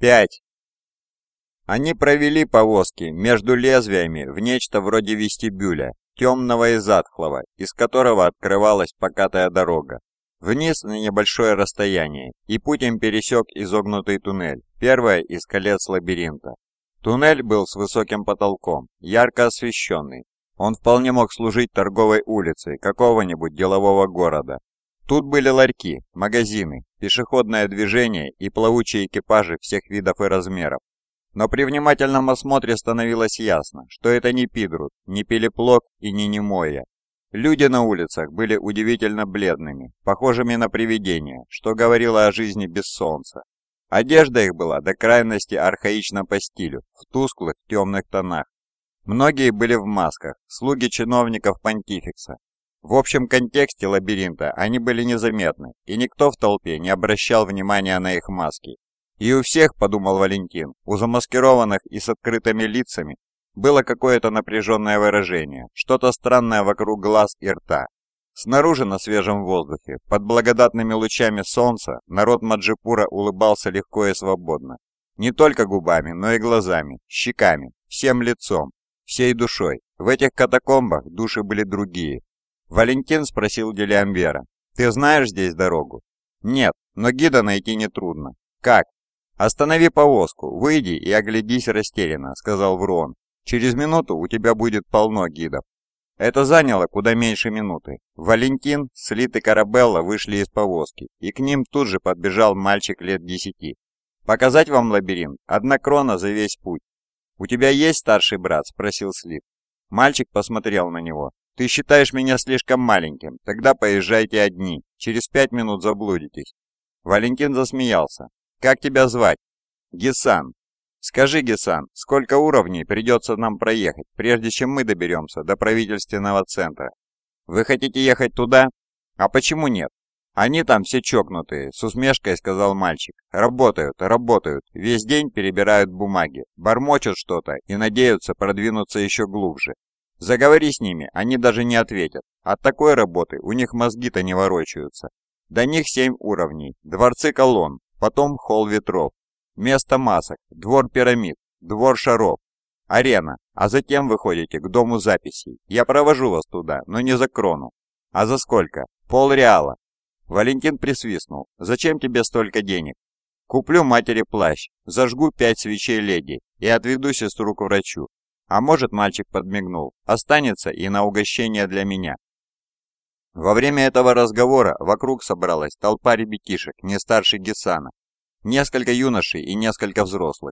Пять. Они провели повозки между лезвиями в нечто вроде вестибюля, темного и затхлого, из которого открывалась покатая дорога. Вниз на небольшое расстояние, и путь им пересек изогнутый туннель, первое из колец лабиринта. Туннель был с высоким потолком, ярко освещенный. Он вполне мог служить торговой улицей какого-нибудь делового города, Тут были ларьки, магазины, пешеходное движение и плавучие экипажи всех видов и размеров. Но при внимательном осмотре становилось ясно, что это не Пидрут, не Пелеплок и не Немоя. Люди на улицах были удивительно бледными, похожими на привидения, что говорило о жизни без солнца. Одежда их была до крайности архаична по стилю, в тусклых темных тонах. Многие были в масках, слуги чиновников понтификса, в общем контексте лабиринта они были незаметны, и никто в толпе не обращал внимания на их маски. И у всех, подумал Валентин, у замаскированных и с открытыми лицами, было какое-то напряженное выражение, что-то странное вокруг глаз и рта. Снаружи на свежем воздухе, под благодатными лучами солнца, народ Маджипура улыбался легко и свободно. Не только губами, но и глазами, щеками, всем лицом, всей душой. В этих катакомбах души были другие, Валентин спросил Делиамбера. «Ты знаешь здесь дорогу?» «Нет, но гида найти нетрудно». «Как?» «Останови повозку, выйди и оглядись растерянно», — сказал Врон. «Через минуту у тебя будет полно гидов». Это заняло куда меньше минуты. Валентин, Слит и Карабелла вышли из повозки, и к ним тут же подбежал мальчик лет десяти. «Показать вам лабиринт? Одна крона за весь путь». «У тебя есть старший брат?» – спросил Слит. Мальчик посмотрел на него. «Ты считаешь меня слишком маленьким, тогда поезжайте одни, через пять минут заблудитесь». Валентин засмеялся. «Как тебя звать?» «Гесан». «Скажи, Гесан, сколько уровней придется нам проехать, прежде чем мы доберемся до правительственного центра? Вы хотите ехать туда? А почему нет? Они там все чокнутые, с усмешкой сказал мальчик. Работают, работают, весь день перебирают бумаги, бормочут что-то и надеются продвинуться еще глубже. Заговори с ними, они даже не ответят. От такой работы у них мозги-то не ворочаются. До них семь уровней, дворцы колонн, потом холл ветров, место масок, двор пирамид, двор шаров, арена, а затем вы ходите к дому записей. Я провожу вас туда, но не за крону. А за сколько? Пол реала. Валентин присвистнул. Зачем тебе столько денег? Куплю матери плащ, зажгу пять свечей леди и отведу сестру к врачу. А может, мальчик подмигнул, останется и на угощение для меня. Во время этого разговора вокруг собралась толпа ребятишек, не старше Гесана, несколько юношей и несколько взрослых.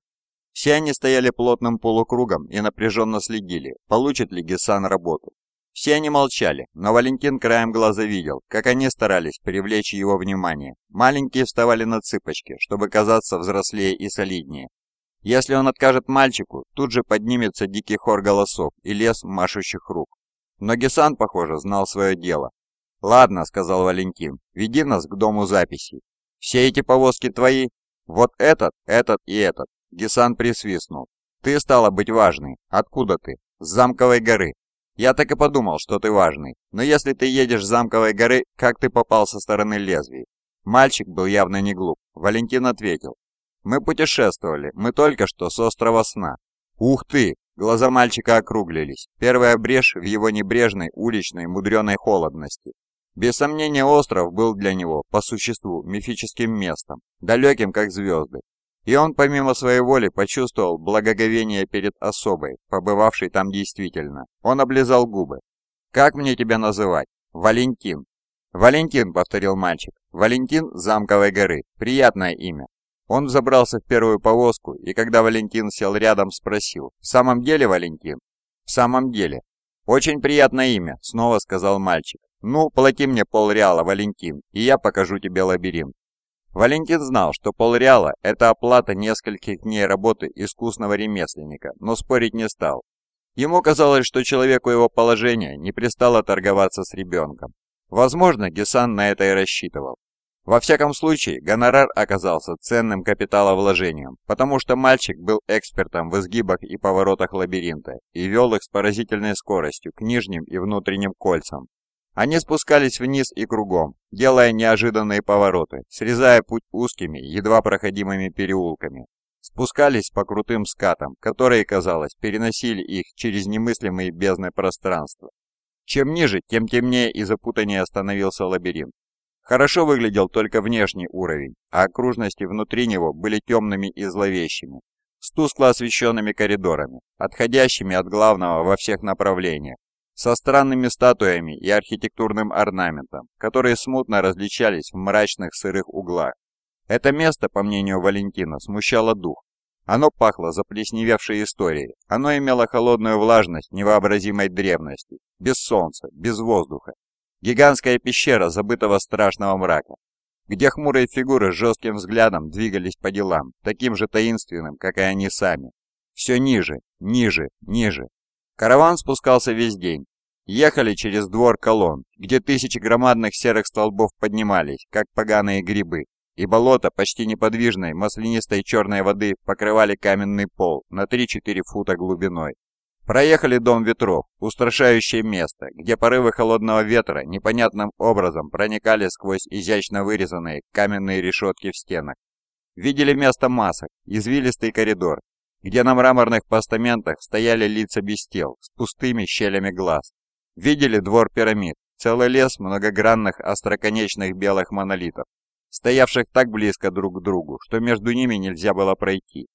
Все они стояли плотным полукругом и напряженно следили, получит ли Гесан работу. Все они молчали, но Валентин краем глаза видел, как они старались привлечь его внимание. Маленькие вставали на цыпочки, чтобы казаться взрослее и солиднее. Если он откажет мальчику, тут же поднимется дикий хор голосов и лес машущих рук. Но Гесан, похоже, знал свое дело. «Ладно», — сказал Валентин, — «веди нас к дому записей. Все эти повозки твои? Вот этот, этот и этот». Гесан присвистнул. «Ты стала быть важной. Откуда ты? С Замковой горы. Я так и подумал, что ты важный. Но если ты едешь с Замковой горы, как ты попал со стороны лезвий?» Мальчик был явно не глуп. Валентин ответил. Мы путешествовали, мы только что с острова сна. Ух ты! Глаза мальчика округлились. Первая брешь в его небрежной, уличной, мудреной холодности. Без сомнения, остров был для него, по существу, мифическим местом, далеким как звезды. И он, помимо своей воли, почувствовал благоговение перед особой, побывавшей там действительно. Он облизал губы. «Как мне тебя называть?» «Валентин». «Валентин», — повторил мальчик. «Валентин Замковой горы. Приятное имя. Он взобрался в первую повозку, и когда Валентин сел рядом, спросил, «В самом деле, Валентин?» «В самом деле». «Очень приятное имя», — снова сказал мальчик. «Ну, плати мне полреала, Валентин, и я покажу тебе лабиринт». Валентин знал, что полреала – это оплата нескольких дней работы искусного ремесленника, но спорить не стал. Ему казалось, что человеку его положения не пристало торговаться с ребенком. Возможно, Гесан на это и рассчитывал. Во всяком случае, гонорар оказался ценным капиталовложением, потому что мальчик был экспертом в изгибах и поворотах лабиринта и вел их с поразительной скоростью к нижним и внутренним кольцам. Они спускались вниз и кругом, делая неожиданные повороты, срезая путь узкими, едва проходимыми переулками. спускались по крутым скатам, которые, казалось, переносили их через немыслимые бездны пространства. Чем ниже, тем темнее и запутаннее становился лабиринт. Хорошо выглядел только внешний уровень, а окружности внутри него были темными и зловещими, с тускло освещенными коридорами, отходящими от главного во всех направлениях, со странными статуями и архитектурным орнаментом, которые смутно различались в мрачных сырых углах. Это место, по мнению Валентина, смущало дух. Оно пахло заплесневевшей историей, оно имело холодную влажность невообразимой древности, без солнца, без воздуха, Гигантская пещера забытого страшного мрака, где хмурые фигуры с жестким взглядом двигались по делам, таким же таинственным, как и они сами. Все ниже, ниже, ниже. Караван спускался весь день. Ехали через двор колонн, где тысячи громадных серых столбов поднимались, как поганые грибы, и болото почти неподвижной маслянистой черной воды покрывали каменный пол на 3-4 фута глубиной. Проехали дом ветров, устрашающее место, где порывы холодного ветра непонятным образом проникали сквозь изящно вырезанные каменные решетки в стенах. Видели место масок, извилистый коридор, где на мраморных постаментах стояли лица без тел с пустыми щелями глаз. Видели двор пирамид, целый лес многогранных остроконечных белых монолитов, стоявших так близко друг к другу, что между ними нельзя было пройти.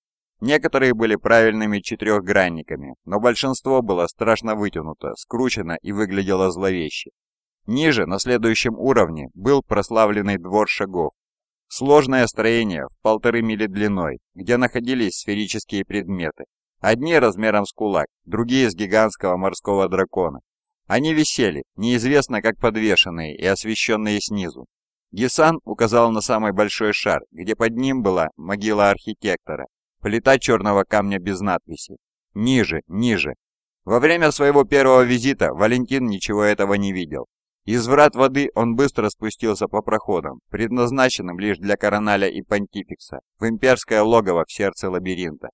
Некоторые были правильными четырехгранниками, но большинство было страшно вытянуто, скручено и выглядело зловеще. Ниже, на следующем уровне, был прославленный двор шагов. Сложное строение в полторы мили длиной, где находились сферические предметы. Одни размером с кулак, другие с гигантского морского дракона. Они висели, неизвестно как подвешенные и освещенные снизу. Гисан указал на самый большой шар, где под ним была могила архитектора, Плита черного камня без надписи. Ниже, ниже. Во время своего первого визита Валентин ничего этого не видел. Из врат воды он быстро спустился по проходам, предназначенным лишь для Короналя и Понтификса, в имперское логово в сердце лабиринта.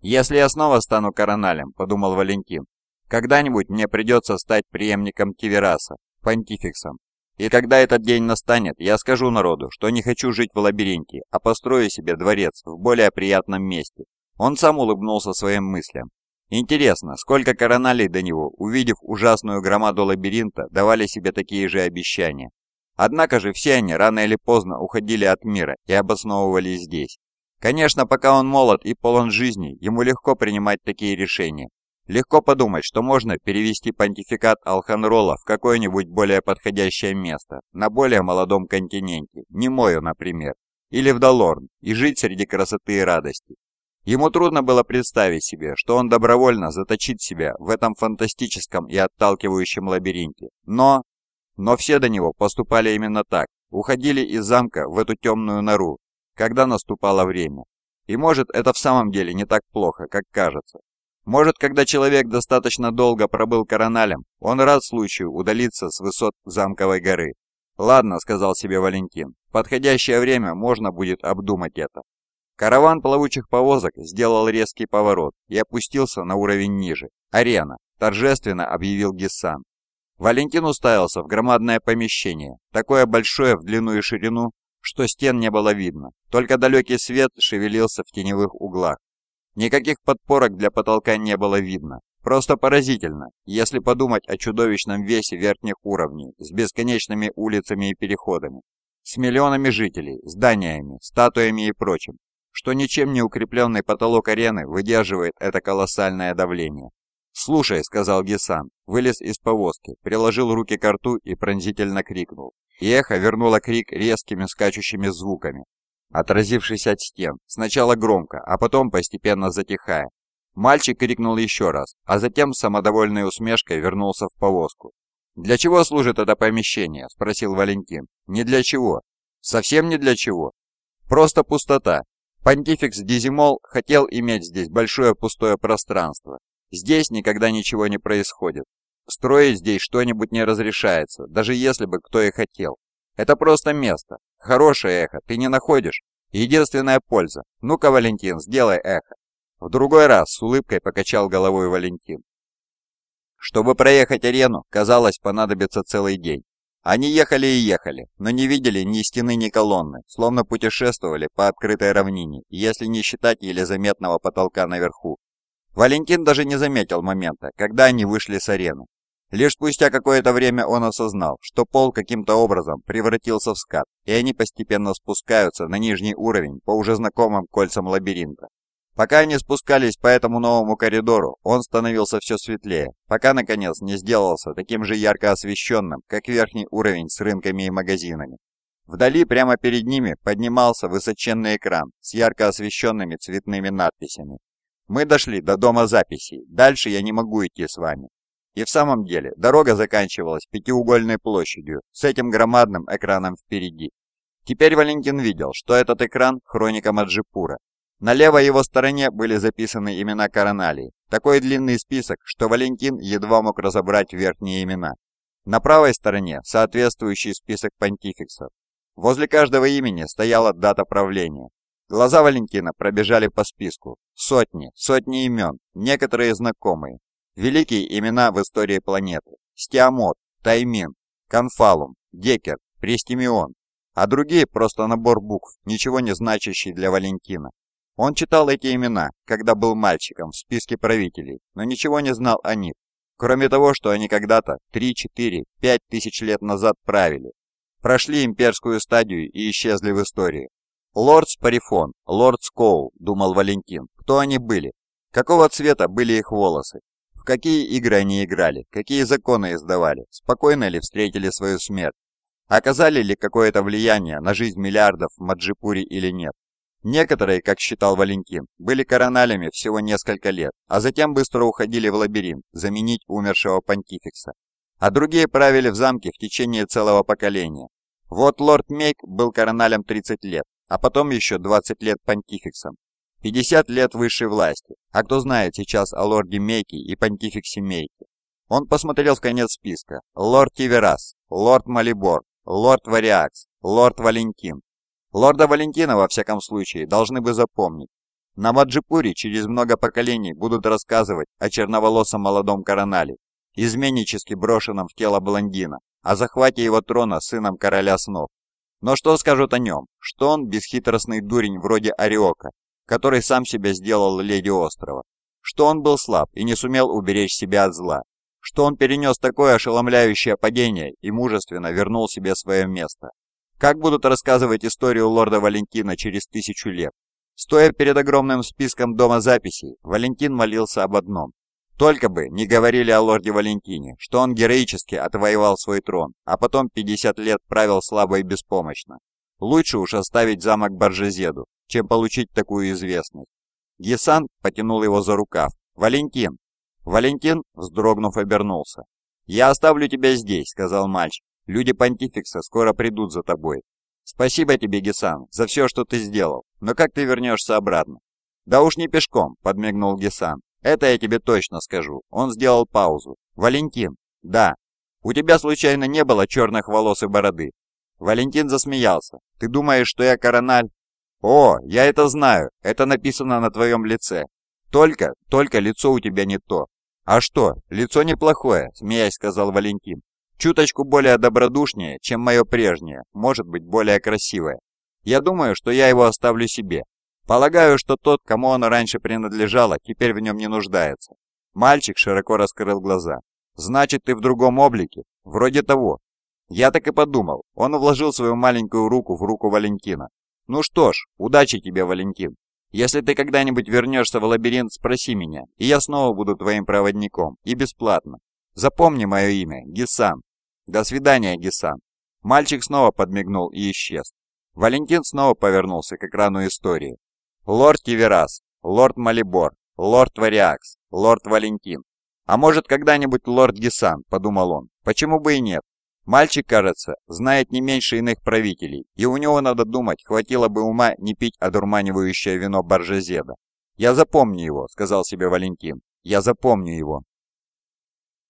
«Если я снова стану Короналем», — подумал Валентин, — «когда-нибудь мне придется стать преемником Тивераса, Понтификсом, и когда этот день настанет, я скажу народу, что не хочу жить в лабиринте, а построю себе дворец в более приятном месте. Он сам улыбнулся своим мыслям. Интересно, сколько короналей до него, увидев ужасную громаду лабиринта, давали себе такие же обещания. Однако же все они рано или поздно уходили от мира и обосновывались здесь. Конечно, пока он молод и полон жизни, ему легко принимать такие решения, Легко подумать, что можно перевести понтификат Алханрола в какое-нибудь более подходящее место, на более молодом континенте, не Мою, например, или в Далорн, и жить среди красоты и радости. Ему трудно было представить себе, что он добровольно заточит себя в этом фантастическом и отталкивающем лабиринте. Но... Но все до него поступали именно так, уходили из замка в эту темную нору, когда наступало время. И может это в самом деле не так плохо, как кажется. Может, когда человек достаточно долго пробыл короналем, он рад случаю удалиться с высот замковой горы. «Ладно», — сказал себе Валентин, — «в подходящее время можно будет обдумать это». Караван плавучих повозок сделал резкий поворот и опустился на уровень ниже. «Арена», — торжественно объявил Гиссан. Валентин уставился в громадное помещение, такое большое в длину и ширину, что стен не было видно, только далекий свет шевелился в теневых углах. Никаких подпорок для потолка не было видно. Просто поразительно, если подумать о чудовищном весе верхних уровней с бесконечными улицами и переходами, с миллионами жителей, зданиями, статуями и прочим, что ничем не укрепленный потолок арены выдерживает это колоссальное давление. «Слушай», — сказал Гисан, вылез из повозки, приложил руки к рту и пронзительно крикнул. И эхо вернуло крик резкими скачущими звуками, отразившись от стен, сначала громко, а потом постепенно затихая. Мальчик крикнул еще раз, а затем с самодовольной усмешкой вернулся в повозку. «Для чего служит это помещение?» – спросил Валентин. «Не для чего. Совсем не для чего. Просто пустота. Понтификс Дизимол хотел иметь здесь большое пустое пространство. Здесь никогда ничего не происходит. Строить здесь что-нибудь не разрешается, даже если бы кто и хотел. Это просто место. Хорошее эхо, ты не находишь? Единственная польза. Ну-ка, Валентин, сделай эхо. В другой раз с улыбкой покачал головой Валентин. Чтобы проехать арену, казалось, понадобится целый день. Они ехали и ехали, но не видели ни стены, ни колонны, словно путешествовали по открытой равнине, если не считать еле заметного потолка наверху. Валентин даже не заметил момента, когда они вышли с арены. Лишь спустя какое-то время он осознал, что пол каким-то образом превратился в скат, и они постепенно спускаются на нижний уровень по уже знакомым кольцам лабиринта. Пока они спускались по этому новому коридору, он становился все светлее, пока наконец не сделался таким же ярко освещенным, как верхний уровень с рынками и магазинами. Вдали, прямо перед ними, поднимался высоченный экран с ярко освещенными цветными надписями. «Мы дошли до дома записей, дальше я не могу идти с вами». И в самом деле, дорога заканчивалась пятиугольной площадью с этим громадным экраном впереди. Теперь Валентин видел, что этот экран – хроника Маджипура, на левой его стороне были записаны имена короналей. Такой длинный список, что Валентин едва мог разобрать верхние имена. На правой стороне соответствующий список понтификсов. Возле каждого имени стояла дата правления. Глаза Валентина пробежали по списку. Сотни, сотни имен, некоторые знакомые. Великие имена в истории планеты. Стиамот, Таймин, Конфалум, Декер, Престимион. А другие просто набор букв, ничего не значащий для Валентина. Он читал эти имена, когда был мальчиком в списке правителей, но ничего не знал о них, кроме того, что они когда-то 3, 4, 5 тысяч лет назад правили, прошли имперскую стадию и исчезли в истории. «Лорд Спарифон, лорд Скоул», — думал Валентин, — «кто они были? Какого цвета были их волосы? В какие игры они играли? Какие законы издавали? Спокойно ли встретили свою смерть? Оказали ли какое-то влияние на жизнь миллиардов в Маджипуре или нет? Некоторые, как считал Валентин, были короналями всего несколько лет, а затем быстро уходили в лабиринт заменить умершего понтификса. А другие правили в замке в течение целого поколения. Вот лорд Мейк был короналем 30 лет, а потом еще 20 лет понтификсом. 50 лет высшей власти, а кто знает сейчас о лорде Мейке и понтификсе Мейке. Он посмотрел в конец списка. Лорд Тиверас, лорд Малибор, лорд Вариакс, лорд Валентин, Лорда Валентина, во всяком случае, должны бы запомнить. На Маджипуре через много поколений будут рассказывать о черноволосом молодом коронале, изменнически брошенном в тело блондина, о захвате его трона сыном короля снов. Но что скажут о нем? Что он бесхитростный дурень вроде Ариока, который сам себя сделал леди острова. Что он был слаб и не сумел уберечь себя от зла. Что он перенес такое ошеломляющее падение и мужественно вернул себе свое место. Как будут рассказывать историю лорда Валентина через тысячу лет? Стоя перед огромным списком дома записей, Валентин молился об одном. Только бы не говорили о лорде Валентине, что он героически отвоевал свой трон, а потом 50 лет правил слабо и беспомощно. Лучше уж оставить замок Баржезеду, чем получить такую известность. Гисан потянул его за рукав. «Валентин!» Валентин, вздрогнув, обернулся. «Я оставлю тебя здесь», — сказал мальчик. Люди Понтификса скоро придут за тобой. Спасибо тебе, Гесан, за все, что ты сделал. Но как ты вернешься обратно? Да уж не пешком, подмигнул Гесан. Это я тебе точно скажу. Он сделал паузу. Валентин. Да. У тебя случайно не было черных волос и бороды? Валентин засмеялся. Ты думаешь, что я корональ? О, я это знаю. Это написано на твоем лице. Только, только лицо у тебя не то. А что, лицо неплохое, смеясь сказал Валентин. Чуточку более добродушнее, чем мое прежнее, может быть более красивое. Я думаю, что я его оставлю себе. Полагаю, что тот, кому оно раньше принадлежало, теперь в нем не нуждается. Мальчик широко раскрыл глаза. «Значит, ты в другом облике? Вроде того». Я так и подумал. Он вложил свою маленькую руку в руку Валентина. «Ну что ж, удачи тебе, Валентин. Если ты когда-нибудь вернешься в лабиринт, спроси меня, и я снова буду твоим проводником, и бесплатно. Запомни мое имя, Гисан. «До свидания, Гисан». Мальчик снова подмигнул и исчез. Валентин снова повернулся к экрану истории. «Лорд Тиверас, лорд Малибор, лорд Вариакс, лорд Валентин. А может, когда-нибудь лорд Гисан», — подумал он. «Почему бы и нет? Мальчик, кажется, знает не меньше иных правителей, и у него, надо думать, хватило бы ума не пить одурманивающее вино Баржезеда. «Я запомню его», — сказал себе Валентин. «Я запомню его».